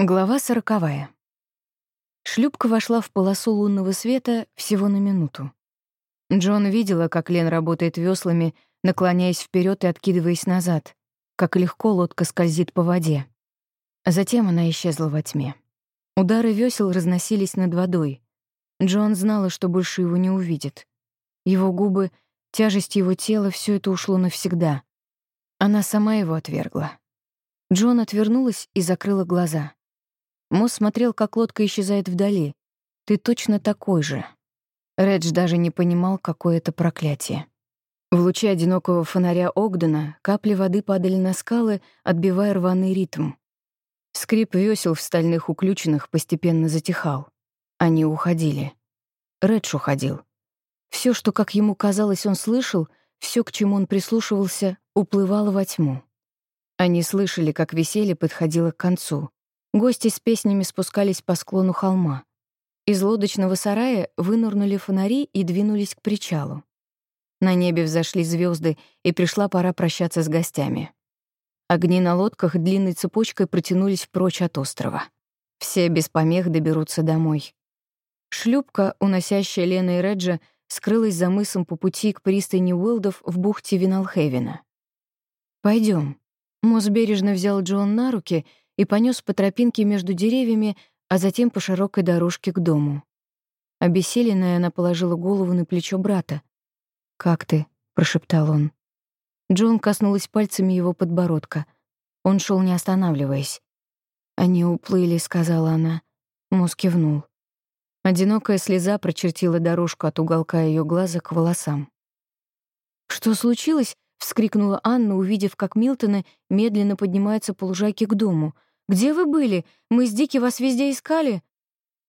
Глава сороковая. Шлюпка вошла в полосу лунного света всего на минуту. Джон видела, как Лен работает веслами, наклоняясь вперед и откидываясь назад, как легко лодка скользит по воде. Затем она исчезла во тьме. Удары весел разносились над водой. Джон знала, что больше его не увидит. Его губы, тяжесть его тела — все это ушло навсегда. Она сама его отвергла. Джон отвернулась и закрыла глаза — Мосс смотрел, как лодка исчезает вдали. «Ты точно такой же». Редж даже не понимал, какое это проклятие. В луче одинокого фонаря Огдена капли воды падали на скалы, отбивая рваный ритм. Скрип весел в стальных уключенных постепенно затихал. Они уходили. Редж уходил. Все, что, как ему казалось, он слышал, все, к чему он прислушивался, уплывало во тьму. Они слышали, как веселье подходило к концу. Гости с песнями спускались по склону холма. Из лодочного сарая вынырнули фонари и двинулись к причалу. На небе взошли звезды, и пришла пора прощаться с гостями. Огни на лодках длинной цепочкой протянулись прочь от острова. Все без помех доберутся домой. Шлюпка, уносящая Лена и Реджа, скрылась за мысом по пути к пристани Уилдов в бухте Виналхевена. Пойдем. Мосс бережно взял Джон на руки — и понёс по тропинке между деревьями, а затем по широкой дорожке к дому. Обессиленная, она положила голову на плечо брата. «Как ты?» — прошептал он. Джон коснулась пальцами его подбородка. Он шел не останавливаясь. «Они уплыли», — сказала она. Мозг кивнул. Одинокая слеза прочертила дорожку от уголка ее глаза к волосам. «Что случилось?» — вскрикнула Анна, увидев, как Милтона медленно поднимается по лужайке к дому — «Где вы были? Мы с Дики вас везде искали?»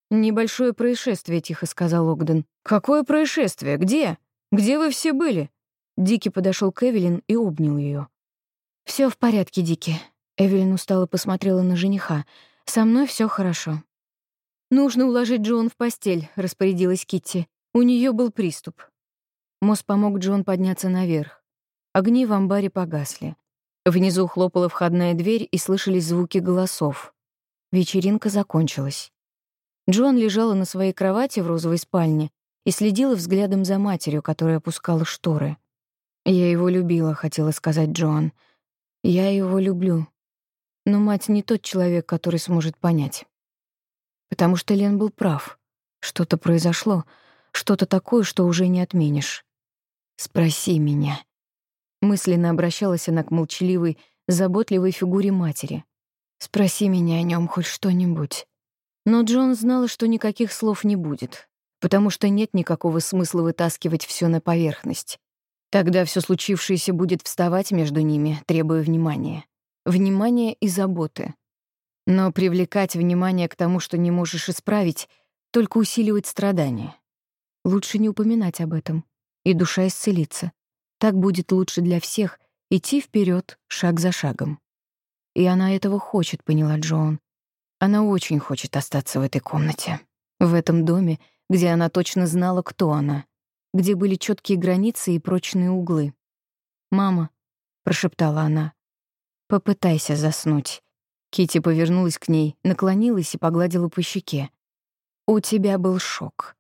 «Небольшое происшествие», — тихо сказал Огден. «Какое происшествие? Где? Где вы все были?» Дики подошел к Эвелин и обнял ее. Все в порядке, Дики». Эвелин устало посмотрела на жениха. «Со мной все хорошо». «Нужно уложить Джон в постель», — распорядилась Китти. У нее был приступ. Мосс помог Джон подняться наверх. Огни в амбаре погасли. Внизу хлопала входная дверь и слышались звуки голосов. Вечеринка закончилась. Джон лежала на своей кровати в розовой спальне и следила взглядом за матерью, которая опускала шторы. «Я его любила», — хотела сказать Джоан. «Я его люблю». Но мать не тот человек, который сможет понять. Потому что Лен был прав. Что-то произошло, что-то такое, что уже не отменишь. «Спроси меня», Мысленно обращалась она к молчаливой, заботливой фигуре матери. «Спроси меня о нем хоть что-нибудь». Но Джон знала, что никаких слов не будет, потому что нет никакого смысла вытаскивать все на поверхность. Тогда все случившееся будет вставать между ними, требуя внимания. Внимания и заботы. Но привлекать внимание к тому, что не можешь исправить, только усиливать страдания. Лучше не упоминать об этом, и душа исцелится. Так будет лучше для всех идти вперед, шаг за шагом. И она этого хочет, поняла Джон. Она очень хочет остаться в этой комнате, в этом доме, где она точно знала, кто она, где были четкие границы и прочные углы. «Мама», — прошептала она, — «попытайся заснуть». Кити повернулась к ней, наклонилась и погладила по щеке. «У тебя был шок».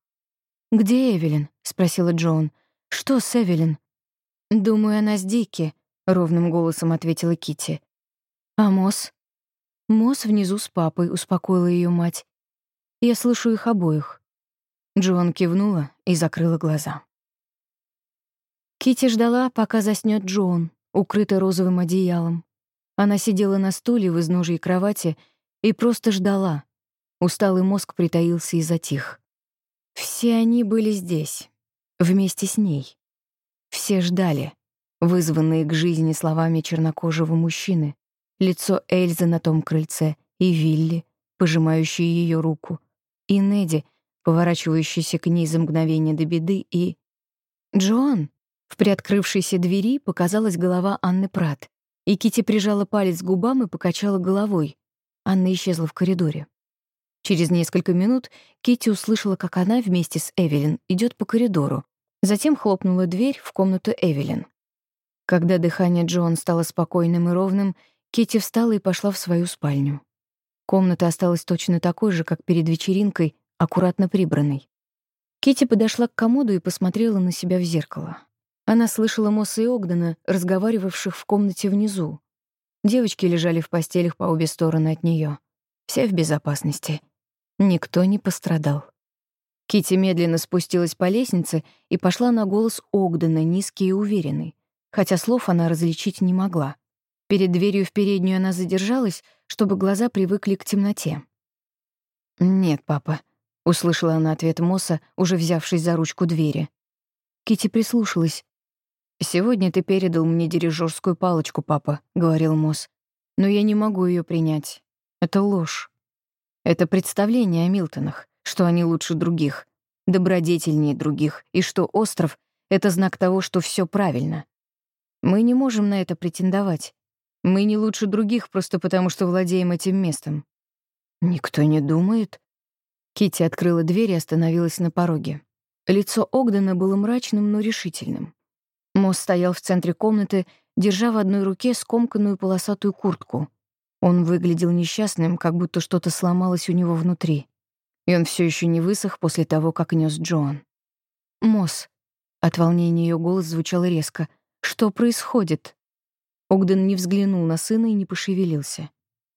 «Где Эвелин?» — спросила Джон. «Что с Эвелин?» «Думаю, она с Дики», — ровным голосом ответила Кити. «А Мосс?» «Мосс внизу с папой», — успокоила ее мать. «Я слышу их обоих». Джоан кивнула и закрыла глаза. Кити ждала, пока заснёт Джон, укрытый розовым одеялом. Она сидела на стуле в изножьей кровати и просто ждала. Усталый мозг притаился и затих. Все они были здесь, вместе с ней. Все ждали, вызванные к жизни словами чернокожего мужчины, лицо Эльзы на том крыльце и Вилли, пожимающий ее руку, и Неди, поворачивающийся к ней за мгновение до беды, и... «Джоан!» В приоткрывшейся двери показалась голова Анны Прат, и Кити прижала палец к губам и покачала головой. Анна исчезла в коридоре. Через несколько минут Кити услышала, как она вместе с Эвелин идет по коридору, Затем хлопнула дверь в комнату Эвелин. Когда дыхание Джон стало спокойным и ровным, Кити встала и пошла в свою спальню. Комната осталась точно такой же, как перед вечеринкой, аккуратно прибранной. Кити подошла к комоду и посмотрела на себя в зеркало. Она слышала Мосса и Огдена, разговаривавших в комнате внизу. Девочки лежали в постелях по обе стороны от нее. Все в безопасности. Никто не пострадал. Кити медленно спустилась по лестнице и пошла на голос Огдена, низкий и уверенный, хотя слов она различить не могла. Перед дверью в переднюю она задержалась, чтобы глаза привыкли к темноте. «Нет, папа», — услышала она ответ Мосса, уже взявшись за ручку двери. Кити прислушалась. «Сегодня ты передал мне дирижерскую палочку, папа», — говорил Мосс. «Но я не могу ее принять. Это ложь. Это представление о Милтонах, что они лучше других, добродетельнее других, и что остров — это знак того, что все правильно. Мы не можем на это претендовать. Мы не лучше других просто потому, что владеем этим местом. Никто не думает. Кити открыла дверь и остановилась на пороге. Лицо Огдена было мрачным, но решительным. Мосс стоял в центре комнаты, держа в одной руке скомканную полосатую куртку. Он выглядел несчастным, как будто что-то сломалось у него внутри. И он все еще не высох после того, как нес Джоан. «Мосс», — от волнения ее голос звучал резко, — «что происходит?» Огден не взглянул на сына и не пошевелился.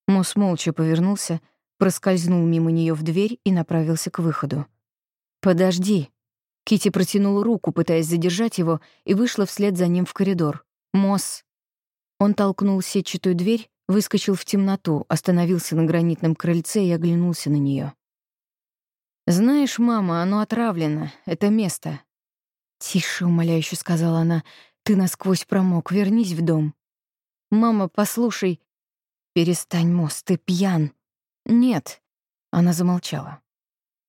Мосс молча повернулся, проскользнул мимо нее в дверь и направился к выходу. «Подожди». Кити протянула руку, пытаясь задержать его, и вышла вслед за ним в коридор. «Мосс». Он толкнул сетчатую дверь, выскочил в темноту, остановился на гранитном крыльце и оглянулся на нее. «Знаешь, мама, оно отравлено, это место». «Тише», — умоляюще сказала она, — «ты насквозь промок, вернись в дом». «Мама, послушай...» «Перестань, Мосс, ты пьян». «Нет». Она замолчала.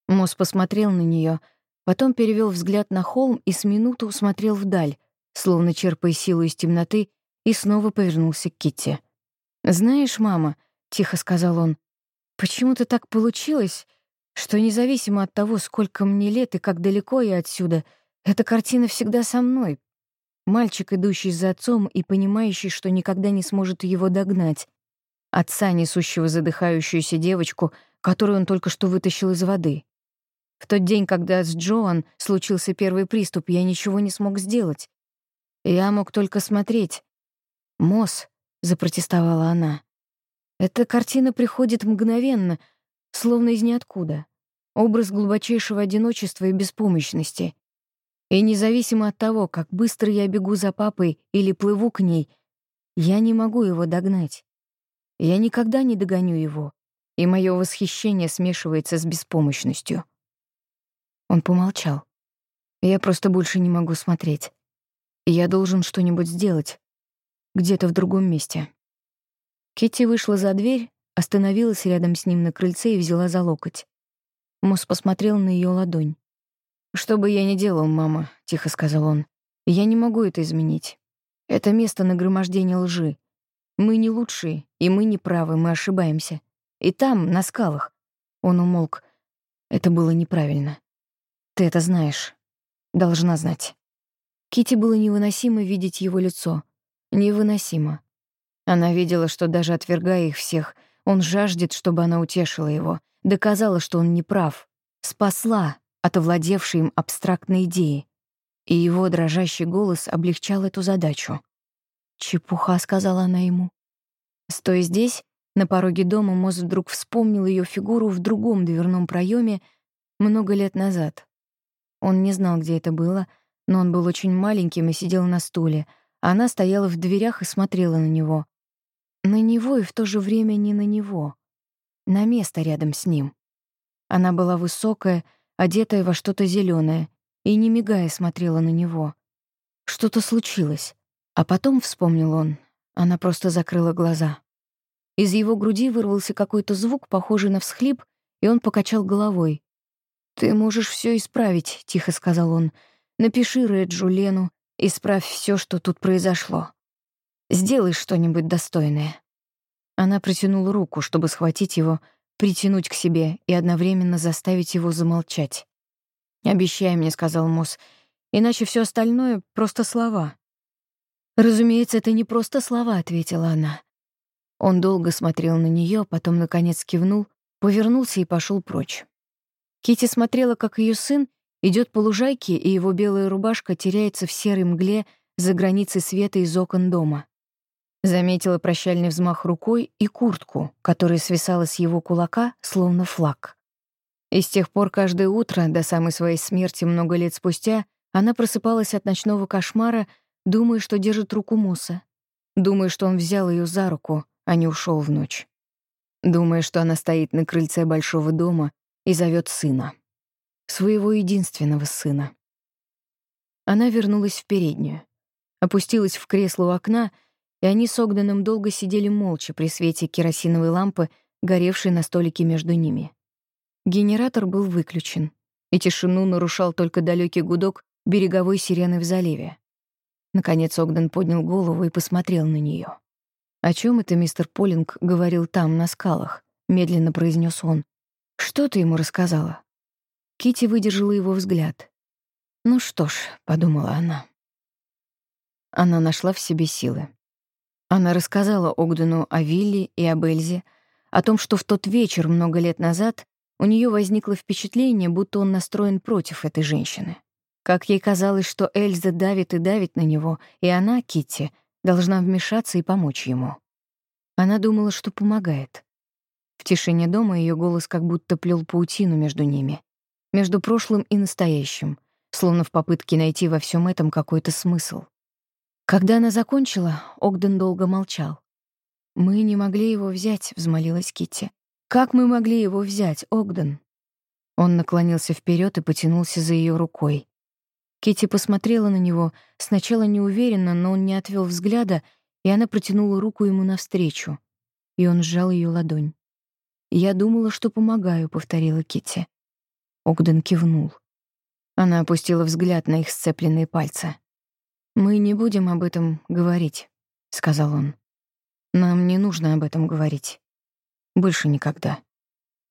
Мосс посмотрел на нее, потом перевел взгляд на холм и с минуту смотрел вдаль, словно черпая силу из темноты, и снова повернулся к Китти. «Знаешь, мама», — тихо сказал он, — «почему-то так получилось, что независимо от того, сколько мне лет и как далеко я отсюда, эта картина всегда со мной, Мальчик, идущий за отцом и понимающий, что никогда не сможет его догнать. Отца, несущего задыхающуюся девочку, которую он только что вытащил из воды. В тот день, когда с Джоан случился первый приступ, я ничего не смог сделать. Я мог только смотреть. «Мосс», — запротестовала она. «Эта картина приходит мгновенно, словно из ниоткуда. Образ глубочайшего одиночества и беспомощности. И независимо от того, как быстро я бегу за папой или плыву к ней, я не могу его догнать. Я никогда не догоню его, и мое восхищение смешивается с беспомощностью. Он помолчал. Я просто больше не могу смотреть. Я должен что-нибудь сделать. Где-то в другом месте. Китти вышла за дверь, остановилась рядом с ним на крыльце и взяла за локоть. Мосс посмотрел на ее ладонь. «Что бы я ни делал, мама», — тихо сказал он, — «я не могу это изменить. Это место нагромождения лжи. Мы не лучшие, и мы не правы, мы ошибаемся. И там, на скалах...» Он умолк. Это было неправильно. Ты это знаешь. Должна знать. Кити было невыносимо видеть его лицо. Невыносимо. Она видела, что даже отвергая их всех, он жаждет, чтобы она утешила его, доказала, что он не прав, спасла, от овладевшей им абстрактной идеи, и его дрожащий голос облегчал эту задачу. «Чепуха», — сказала она ему. Стоя здесь, на пороге дома, Моз вдруг вспомнил ее фигуру в другом дверном проеме много лет назад. Он не знал, где это было, но он был очень маленьким и сидел на стуле, а она стояла в дверях и смотрела на него. На него и в то же время не на него. На место рядом с ним. Она была высокая, одетая во что-то зеленое, и, не мигая, смотрела на него. Что-то случилось. А потом, вспомнил он, она просто закрыла глаза. Из его груди вырвался какой-то звук, похожий на всхлип, и он покачал головой. «Ты можешь все исправить», — тихо сказал он. «Напиши Реджу Лену, исправь все, что тут произошло. Сделай что-нибудь достойное». Она протянула руку, чтобы схватить его, притянуть к себе и одновременно заставить его замолчать. «Обещай мне», — сказал Мосс, — «иначе все остальное — просто слова». «Разумеется, это не просто слова», — ответила она. Он долго смотрел на нее, потом, наконец, кивнул, повернулся и пошел прочь. Кити смотрела, как ее сын идет по лужайке, и его белая рубашка теряется в серой мгле за границей света из окон дома. Заметила прощальный взмах рукой и куртку, которая свисала с его кулака, словно флаг. И с тех пор каждое утро, до самой своей смерти много лет спустя, она просыпалась от ночного кошмара, думая, что держит руку Муса, думая, что он взял ее за руку, а не ушел в ночь, думая, что она стоит на крыльце большого дома и зовет сына, своего единственного сына. Она вернулась в переднюю, опустилась в кресло у окна и они с Огденом долго сидели молча при свете керосиновой лампы, горевшей на столике между ними. Генератор был выключен, и тишину нарушал только далекий гудок береговой сирены в заливе. Наконец Огден поднял голову и посмотрел на нее. «О чем это мистер Полинг говорил там, на скалах?» — медленно произнес он. «Что ты ему рассказала?» Кити выдержала его взгляд. «Ну что ж», — подумала она. Она нашла в себе силы. Она рассказала Огдену о Вилли и об Эльзе, о том, что в тот вечер много лет назад у нее возникло впечатление, будто он настроен против этой женщины. Как ей казалось, что Эльза давит и давит на него, и она, Китти, должна вмешаться и помочь ему. Она думала, что помогает. В тишине дома ее голос как будто плел паутину между ними, между прошлым и настоящим, словно в попытке найти во всем этом какой-то смысл. Когда она закончила, Огден долго молчал. «Мы не могли его взять», — взмолилась Китти. «Как мы могли его взять, Огден?» Он наклонился вперед и потянулся за ее рукой. Китти посмотрела на него, сначала неуверенно, но он не отвел взгляда, и она протянула руку ему навстречу, и он сжал ее ладонь. «Я думала, что помогаю», — повторила Китти. Огден кивнул. Она опустила взгляд на их сцепленные пальцы. «Мы не будем об этом говорить», — сказал он. «Нам не нужно об этом говорить. Больше никогда».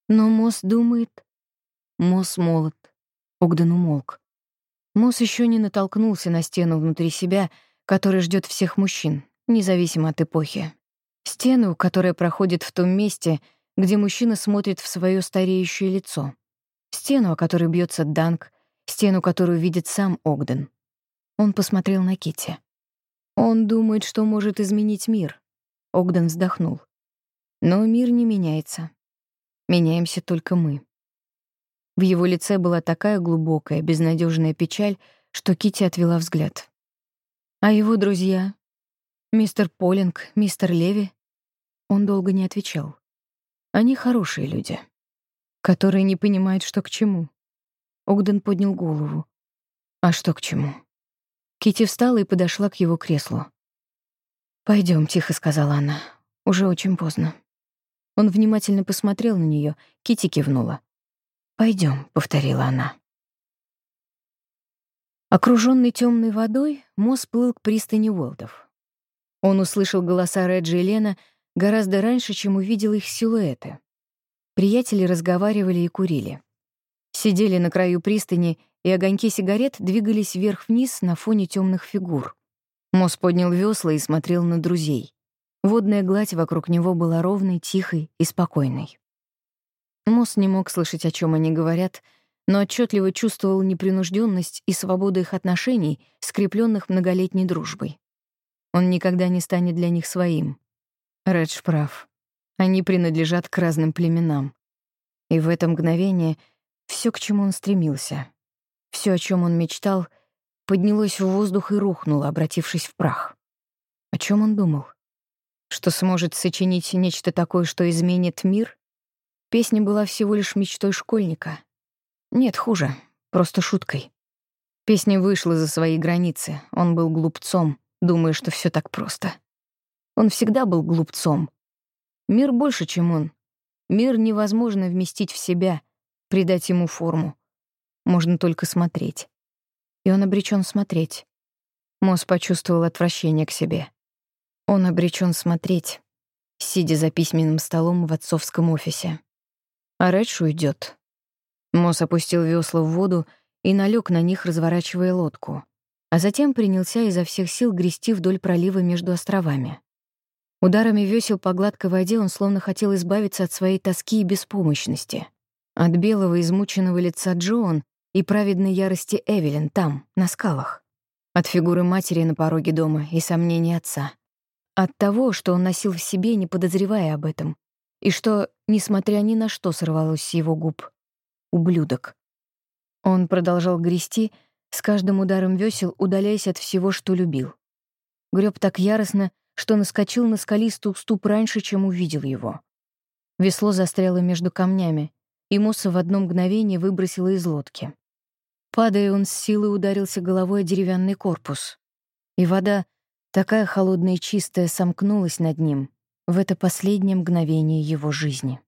Но Мосс думает... Мосс молод. Огден умолк. Мосс еще не натолкнулся на стену внутри себя, которая ждет всех мужчин, независимо от эпохи. Стену, которая проходит в том месте, где мужчина смотрит в свое стареющее лицо. Стену, о которой бьется Данк, стену, которую видит сам Огден. Он посмотрел на Кити. Он думает, что может изменить мир. Огден вздохнул. Но мир не меняется. Меняемся только мы. В его лице была такая глубокая, безнадежная печаль, что Кити отвела взгляд. А его друзья? Мистер Полинг, мистер Леви? Он долго не отвечал. Они хорошие люди, которые не понимают, что к чему. Огден поднял голову. А что к чему? Кити встала и подошла к его креслу. Пойдем, тихо сказала она. Уже очень поздно. Он внимательно посмотрел на нее. Кити кивнула. Пойдем, повторила она. Окруженный темной водой, мост плыл к пристани Уолдов. Он услышал голоса Реджи и Лена гораздо раньше, чем увидел их силуэты. Приятели разговаривали и курили. Сидели на краю пристани и огоньки сигарет двигались вверх-вниз на фоне темных фигур. Мосс поднял весла и смотрел на друзей. Водная гладь вокруг него была ровной, тихой и спокойной. Мосс не мог слышать, о чем они говорят, но отчетливо чувствовал непринужденность и свободу их отношений, скрепленных многолетней дружбой. Он никогда не станет для них своим. Редж прав. Они принадлежат к разным племенам. И в это мгновение все, к чему он стремился, все, о чем он мечтал, поднялось в воздух и рухнуло, обратившись в прах. О чем он думал? Что сможет сочинить нечто такое, что изменит мир? Песня была всего лишь мечтой школьника. Нет, хуже, просто шуткой. Песня вышла за свои границы. Он был глупцом, думая, что все так просто. Он всегда был глупцом. Мир больше, чем он. Мир невозможно вместить в себя, придать ему форму. Можно только смотреть. И он обречен смотреть. Мосс почувствовал отвращение к себе. Он обречен смотреть, сидя за письменным столом в отцовском офисе. А Редж уйдет. Мосс опустил весла в воду и налег на них, разворачивая лодку, а затем принялся изо всех сил грести вдоль пролива между островами. Ударами весел по гладкой воде он словно хотел избавиться от своей тоски и беспомощности. От белого измученного лица Джоан и праведной ярости Эвелин там, на скалах. От фигуры матери на пороге дома и сомнений отца. От того, что он носил в себе, не подозревая об этом. И что, несмотря ни на что, сорвалось с его губ. Ублюдок. Он продолжал грести, с каждым ударом весел удаляясь от всего, что любил. Греб так яростно, что наскочил на скалистый уступ раньше, чем увидел его. Весло застряло между камнями, и Мосса в одно мгновение выбросило из лодки. Падая, он с силой ударился головой о деревянный корпус. И вода, такая холодная и чистая, сомкнулась над ним в это последнее мгновение его жизни.